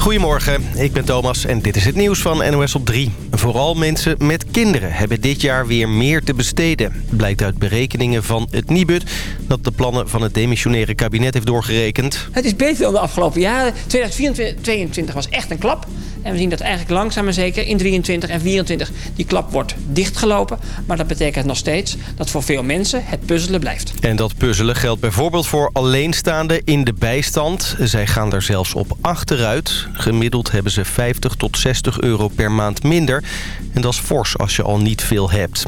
Goedemorgen, ik ben Thomas en dit is het nieuws van NOS op 3. Vooral mensen met kinderen hebben dit jaar weer meer te besteden. Blijkt uit berekeningen van het Nibud dat de plannen van het demissionaire kabinet heeft doorgerekend. Het is beter dan de afgelopen jaren. 2022 was echt een klap. En we zien dat eigenlijk langzaam maar zeker in 23 en 24 die klap wordt dichtgelopen. Maar dat betekent nog steeds dat voor veel mensen het puzzelen blijft. En dat puzzelen geldt bijvoorbeeld voor alleenstaanden in de bijstand. Zij gaan er zelfs op achteruit. Gemiddeld hebben ze 50 tot 60 euro per maand minder. En dat is fors als je al niet veel hebt.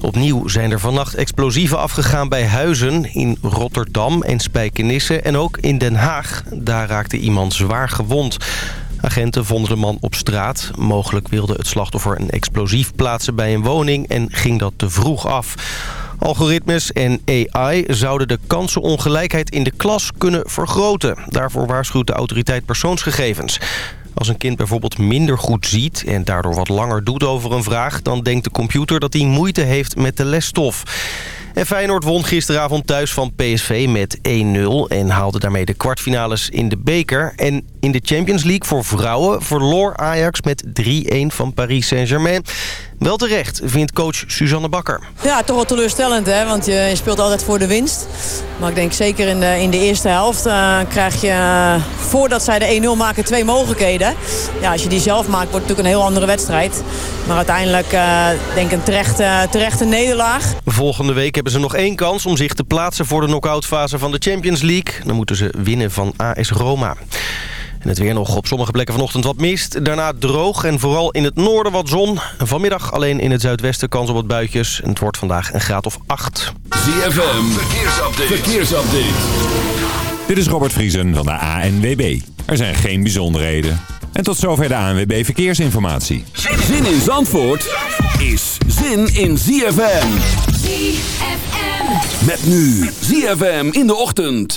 Opnieuw zijn er vannacht explosieven afgegaan bij huizen in Rotterdam en Spijkenisse en ook in Den Haag. Daar raakte iemand zwaar gewond. Agenten vonden de man op straat. Mogelijk wilde het slachtoffer een explosief plaatsen bij een woning en ging dat te vroeg af. Algoritmes en AI zouden de kansenongelijkheid in de klas kunnen vergroten. Daarvoor waarschuwt de autoriteit persoonsgegevens. Als een kind bijvoorbeeld minder goed ziet en daardoor wat langer doet over een vraag... dan denkt de computer dat hij moeite heeft met de lesstof. En Feyenoord won gisteravond thuis van PSV met 1-0... en haalde daarmee de kwartfinales in de beker. En in de Champions League voor vrouwen verloor Ajax met 3-1 van Paris Saint-Germain. Wel terecht, vindt coach Suzanne Bakker. Ja, toch wel teleurstellend, hè? want je, speelt altijd voor de winst. Maar ik denk zeker in de, in de eerste helft uh, krijg je, uh, voordat zij de 1-0 maken, twee mogelijkheden. Ja, als je die zelf maakt, wordt het natuurlijk een heel andere wedstrijd. Maar uiteindelijk uh, denk ik een terechte, terechte nederlaag. Volgende week hebben ze nog één kans om zich te plaatsen voor de knock-outfase van de Champions League. Dan moeten ze winnen van AS Roma. En het weer nog op sommige plekken vanochtend wat mist. Daarna droog en vooral in het noorden wat zon. Vanmiddag alleen in het zuidwesten kans op wat buitjes. En het wordt vandaag een graad of 8. ZFM, verkeersupdate. verkeersupdate. Dit is Robert Vriesen van de ANWB. Er zijn geen bijzonderheden. En tot zover de ANWB Verkeersinformatie. Zin in Zandvoort is zin in ZFM. ZFM. Met nu ZFM in de ochtend.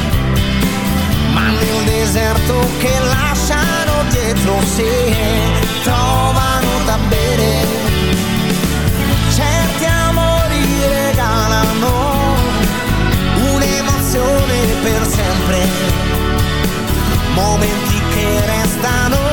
ma nel deserto che lasciano dietro sé trovano da bere. Certi amori regalano un'emozione per sempre, momenti che restano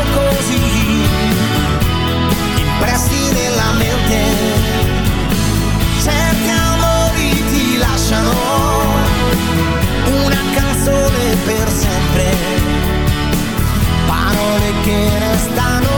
che restano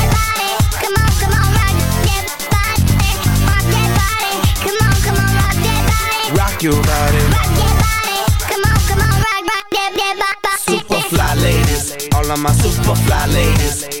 Rock your body. Rock your body, come on, come on, rock, rock your, your body. Super fly ladies, all of my super fly ladies,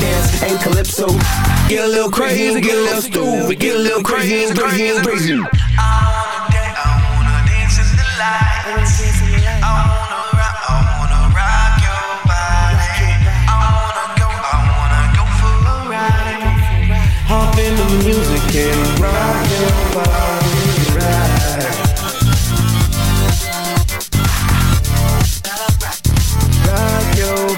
dance and calypso. Get a little crazy, get a little stupid, get a little crazy, crazy, crazy. I wanna dance, I wanna dance in the light. I wanna rock, I wanna rock your body. I wanna go, I wanna go for a ride. Hop in the music and rock your body right. Rock your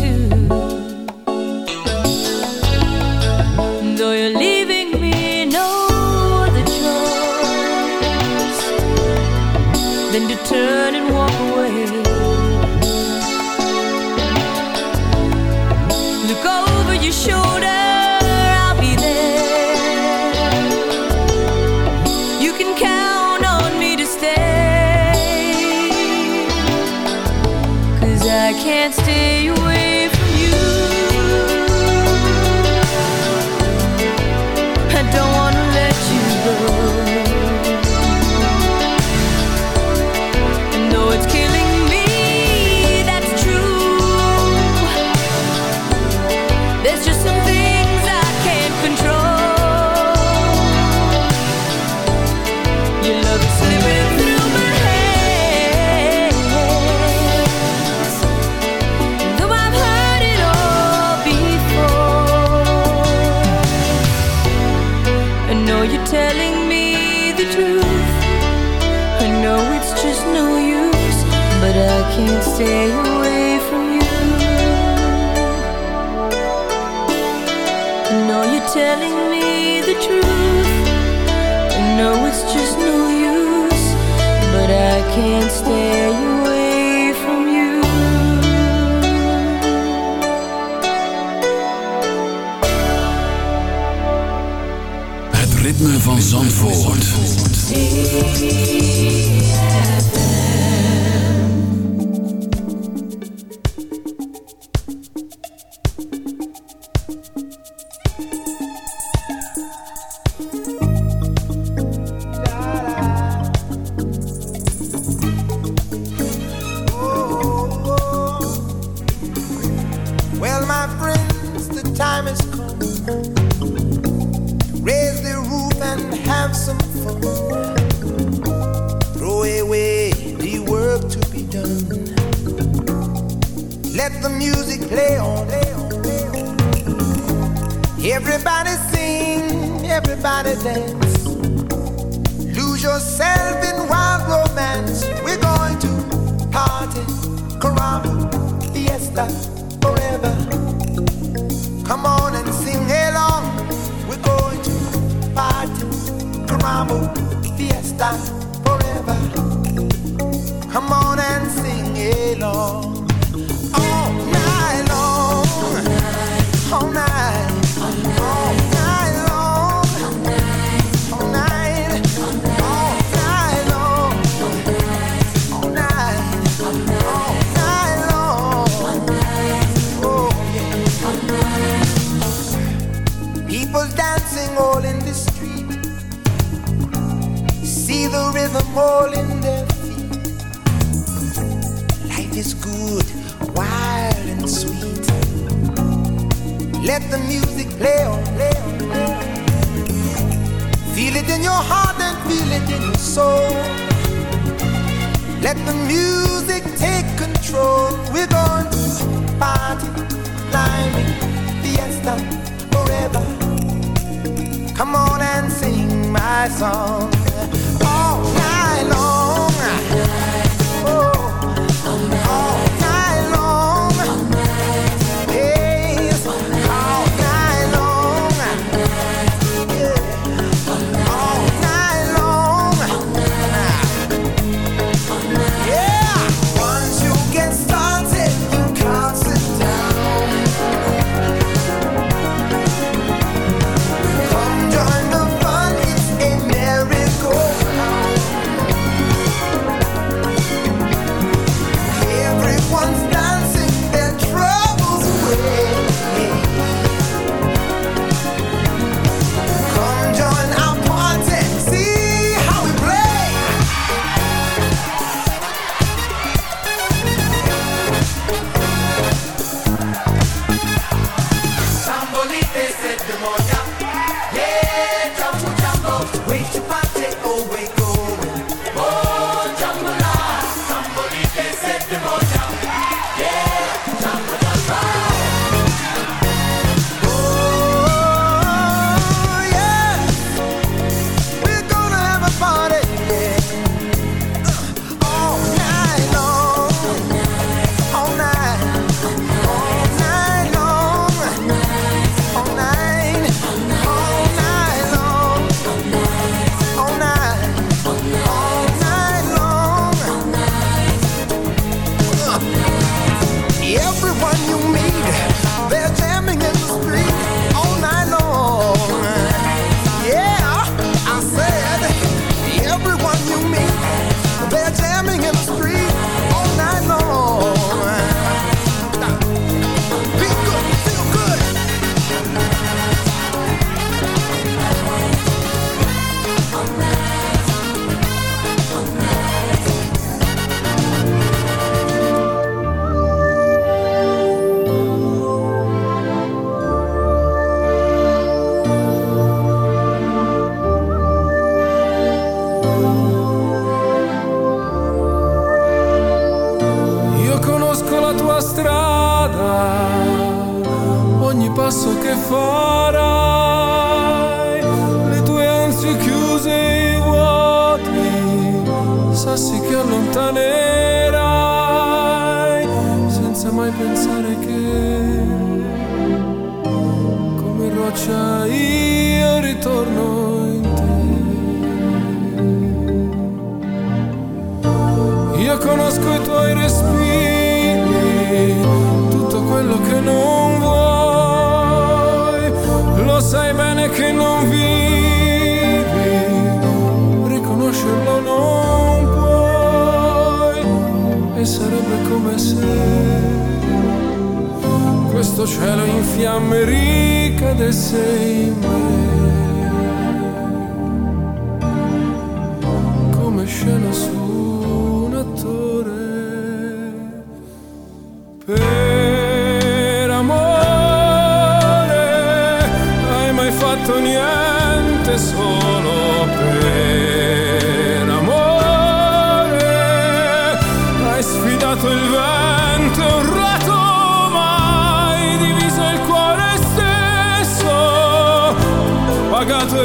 can't stay away from you. Het ritme van Zandvoort. Zandvoort. stand forever. Come on and sing my song.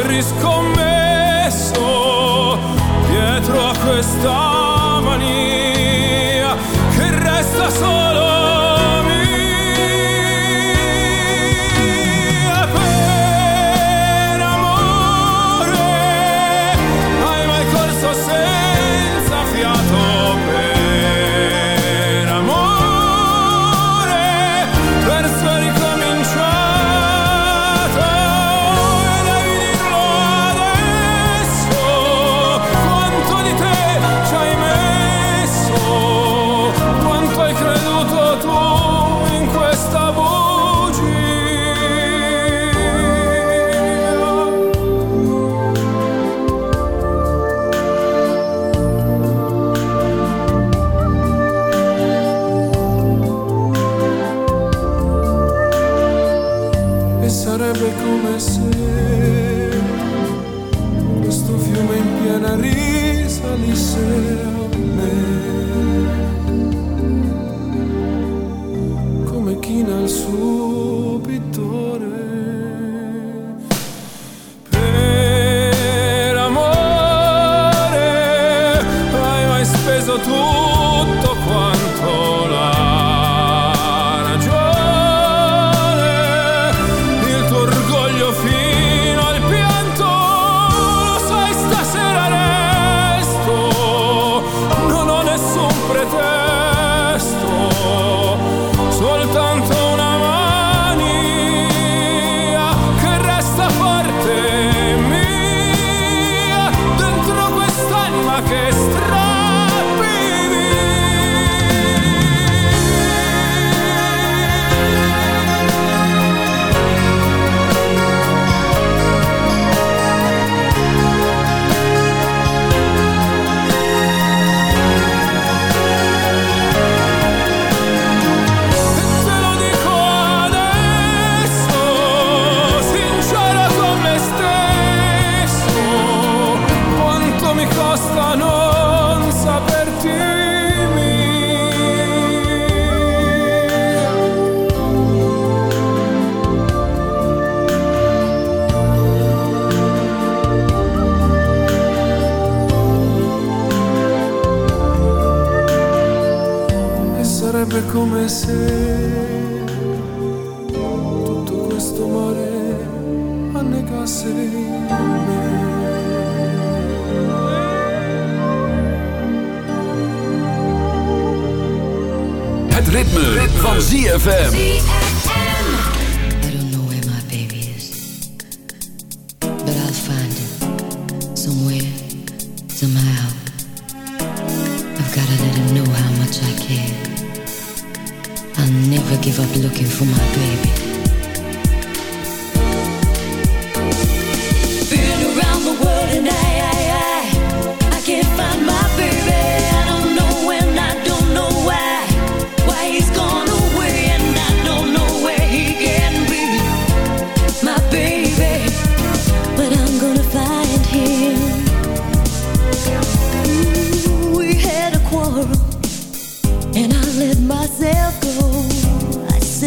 Riscommesso dietro a questa mania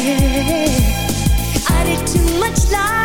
I did too much lying,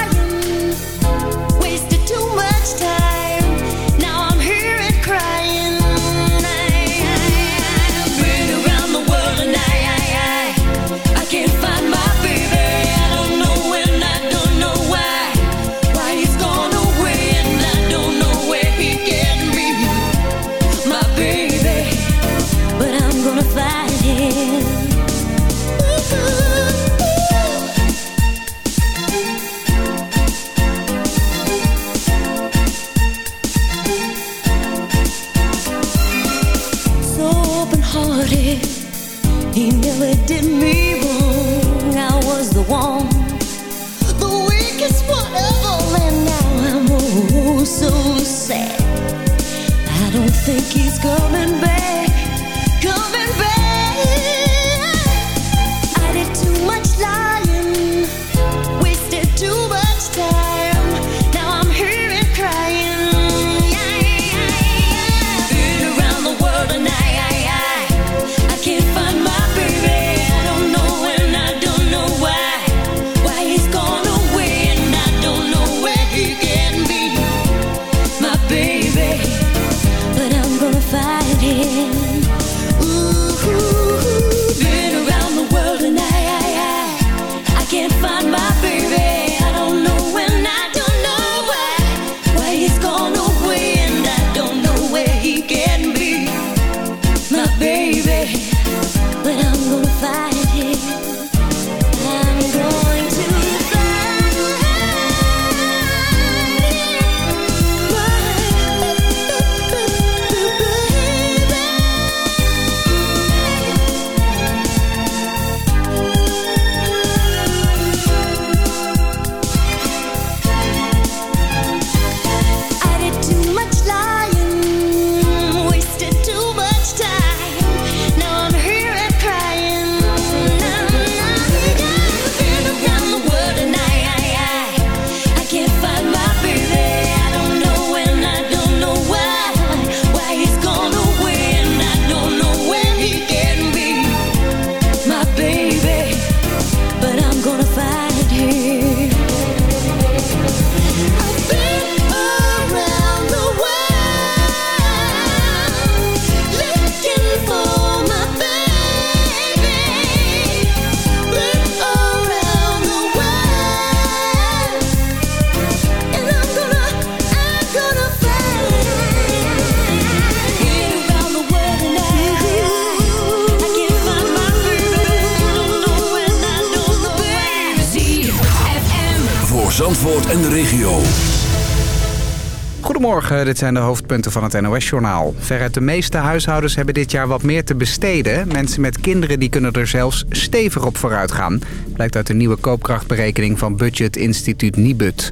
Dit zijn de hoofdpunten van het NOS-journaal. Veruit de meeste huishoudens hebben dit jaar wat meer te besteden. Mensen met kinderen die kunnen er zelfs stevig op vooruit gaan. Blijkt uit de nieuwe koopkrachtberekening van Budget Instituut Nibud.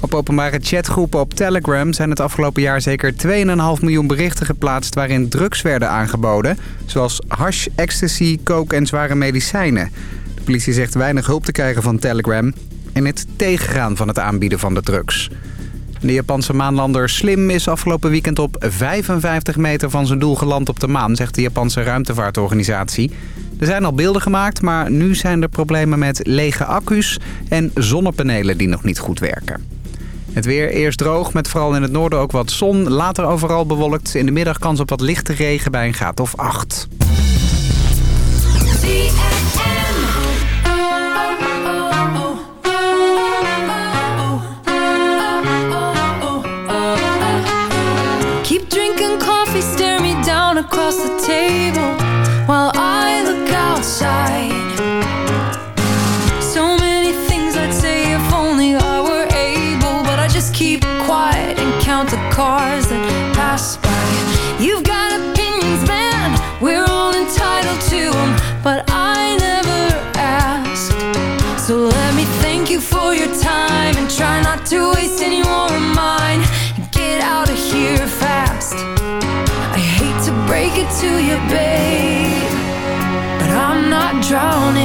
Op openbare chatgroepen op Telegram zijn het afgelopen jaar zeker 2,5 miljoen berichten geplaatst waarin drugs werden aangeboden. Zoals hash, ecstasy, coke en zware medicijnen. De politie zegt weinig hulp te krijgen van Telegram en het tegengaan van het aanbieden van de drugs. De Japanse maanlander Slim is afgelopen weekend op 55 meter van zijn doel geland op de maan, zegt de Japanse ruimtevaartorganisatie. Er zijn al beelden gemaakt, maar nu zijn er problemen met lege accu's en zonnepanelen die nog niet goed werken. Het weer eerst droog, met vooral in het noorden ook wat zon. Later overal bewolkt. In de middag kans op wat lichte regen bij een graad of 8. Across the table while drowning.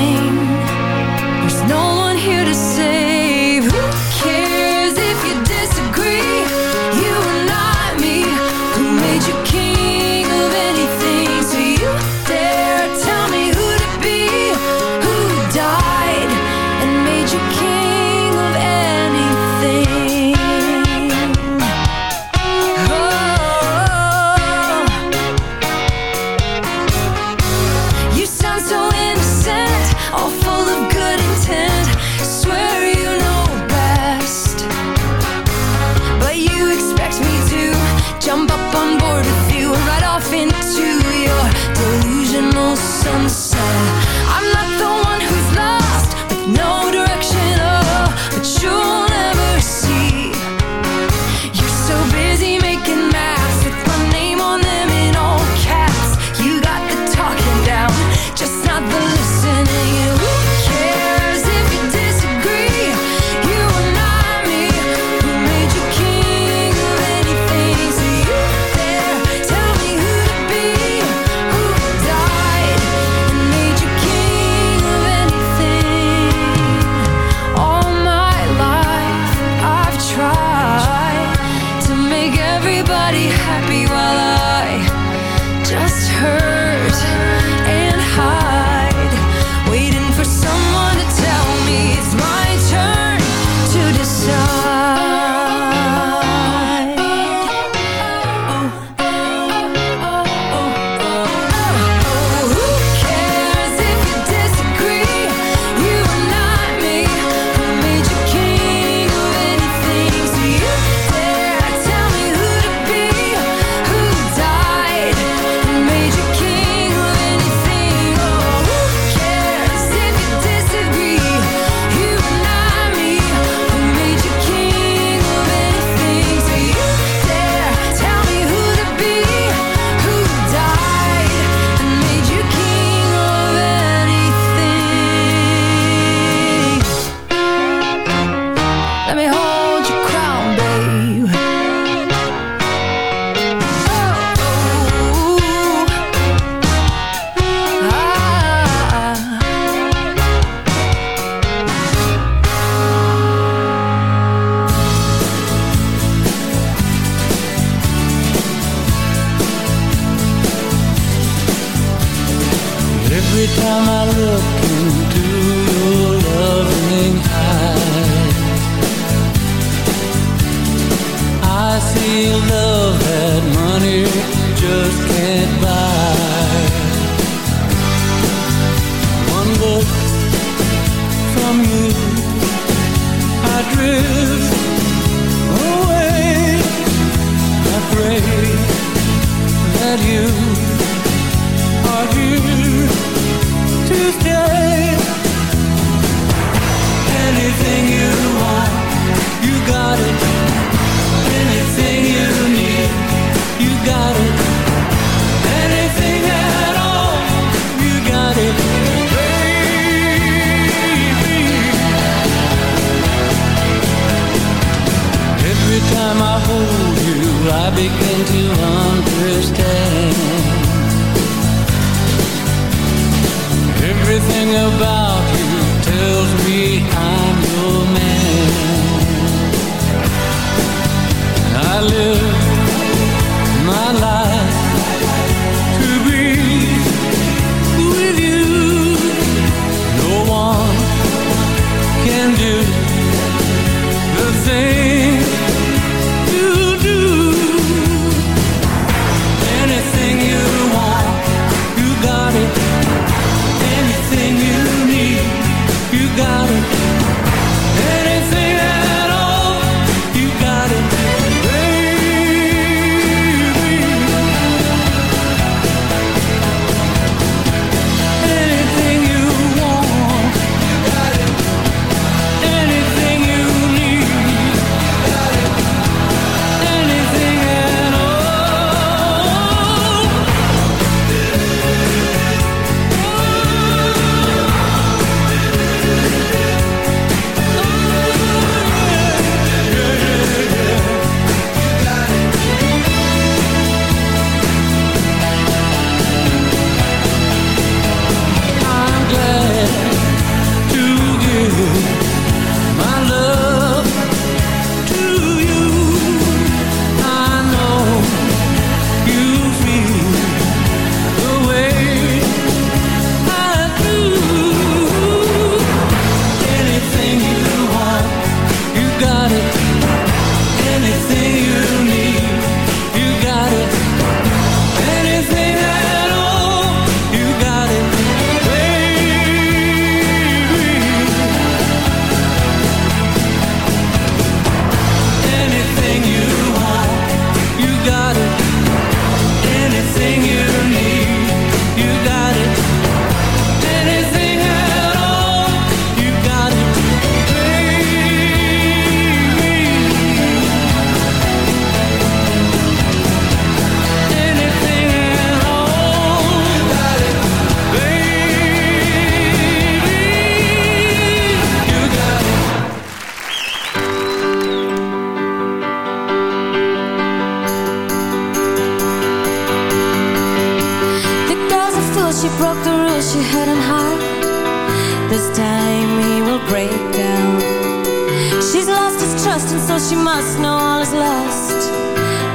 trust And so she must know all is lost.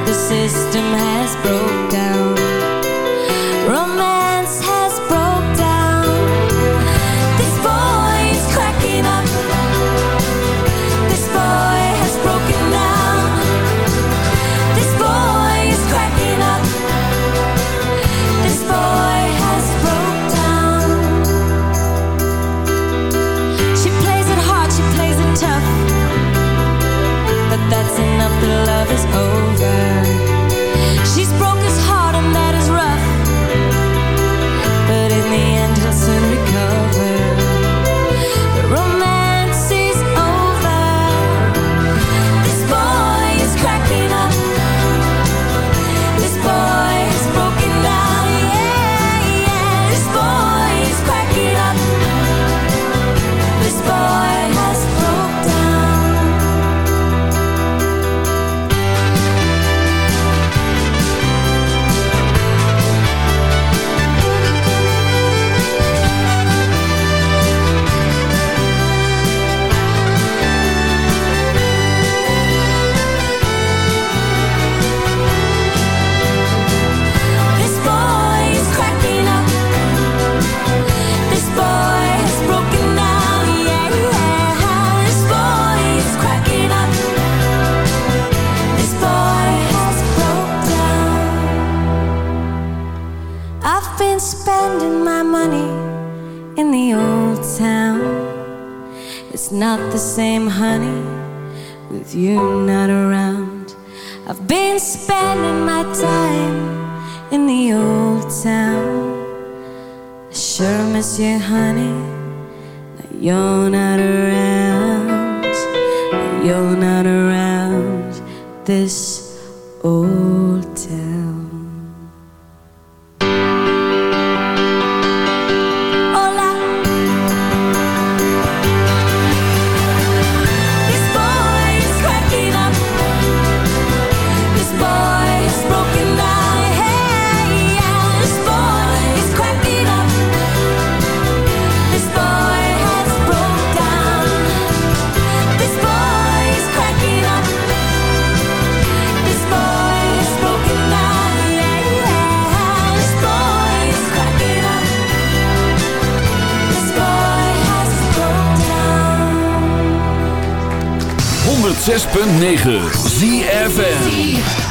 The system has broke down. spending my money in the old town. It's not the same, honey, with you not around. I've been spending my time in the old town. I sure miss you, honey, but you're not around. You're not around this old. 106.9 ZFN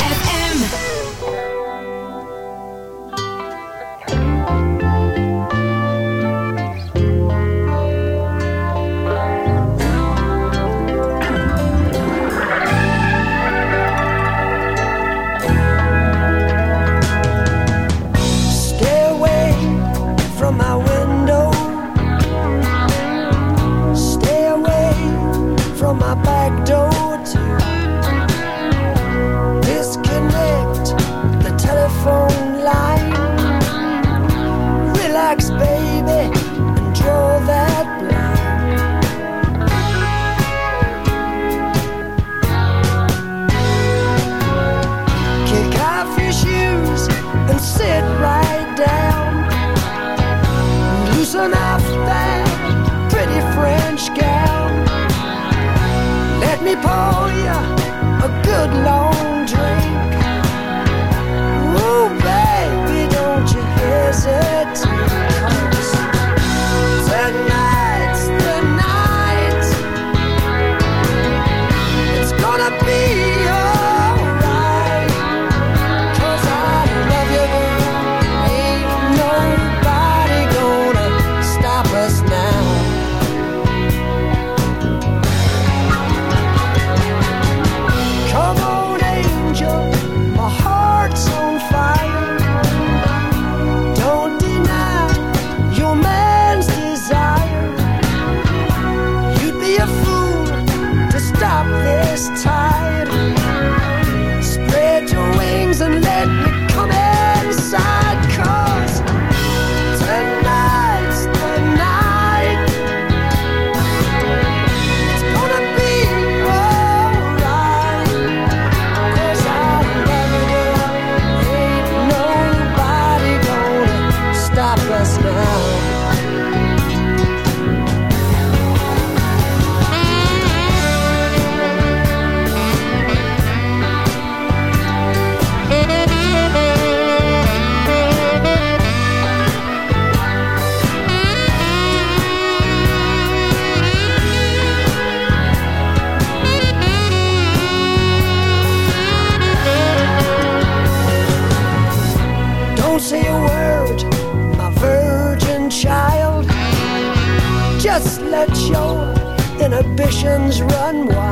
suspicions run wild.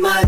My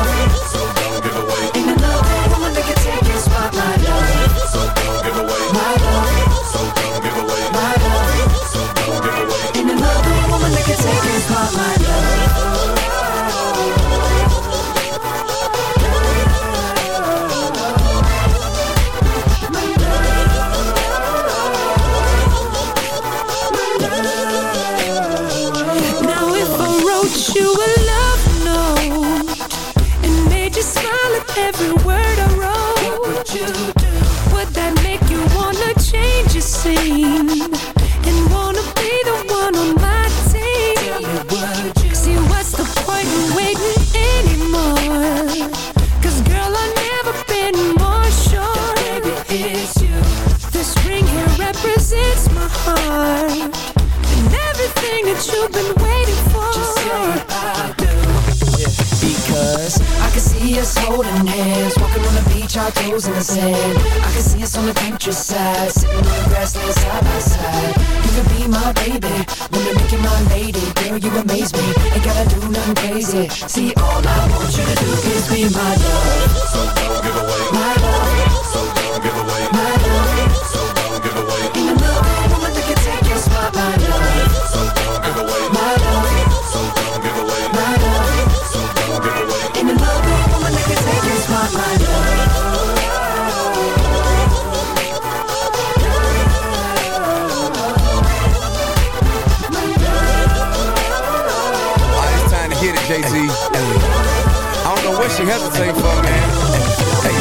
I can see us on the countryside, sitting on the grassland side by side. You could be my baby, me make you my lady. Girl, you amaze me, ain't gotta do nothing crazy. See, all I want you to do is be my love. So don't it's time to hit it, Jay Z. I don't know what she hesitating for, man.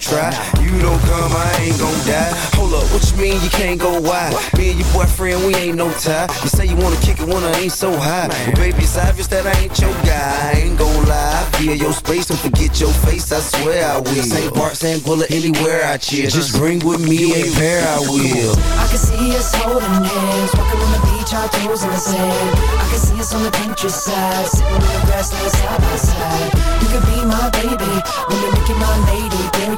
try. You don't come, I ain't gon' die. Hold up, what you mean you can't go wide? Me and your boyfriend, we ain't no tie. You say you wanna kick it when I ain't so high. But baby, it's obvious that I ain't your guy. I ain't gon' lie. I feel your space and forget your face, I swear I will. St. Bart, St. Bullet, anywhere I cheer. Just bring with me a pair, I will. I can see us holding hands, walking on the beach, our toes in the sand. I can see us on the countryside, sitting on the grassland side by side. You could be my baby, when you're making my lady. Girl,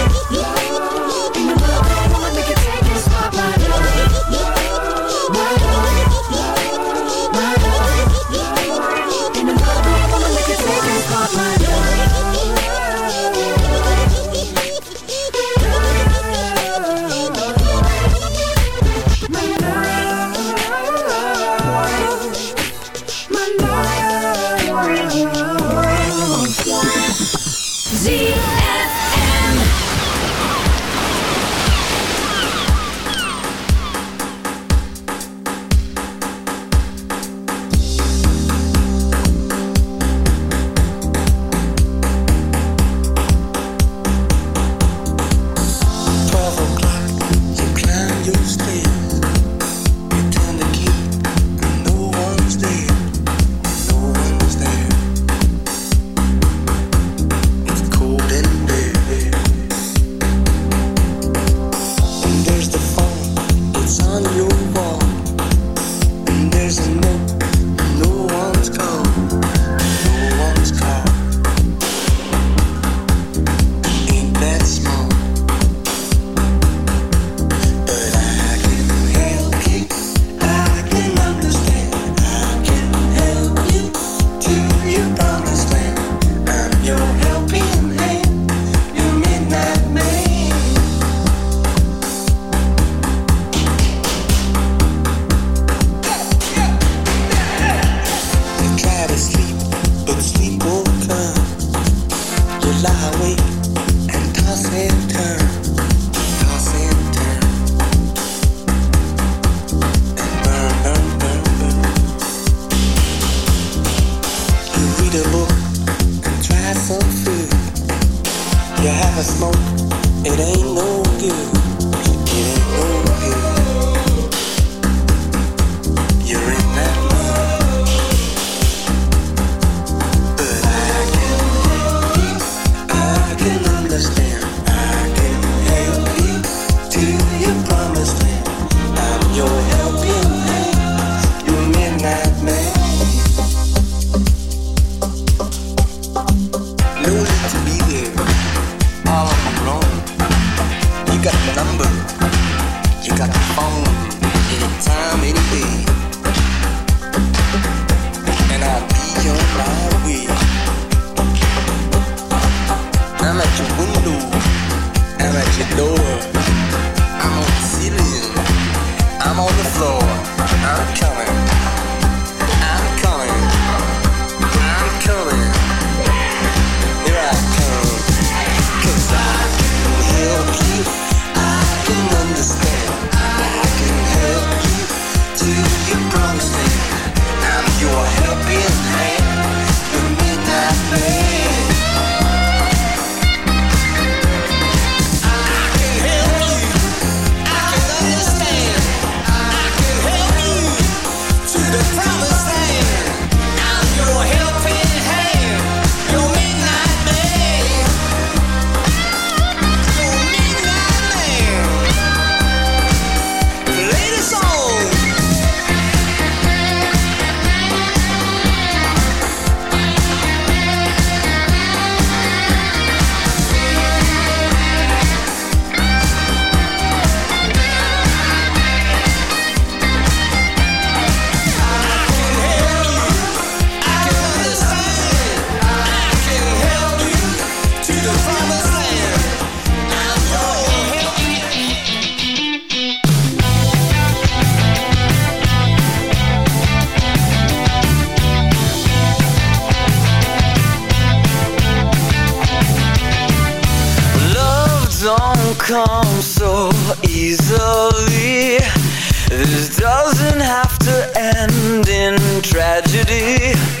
Tragedy.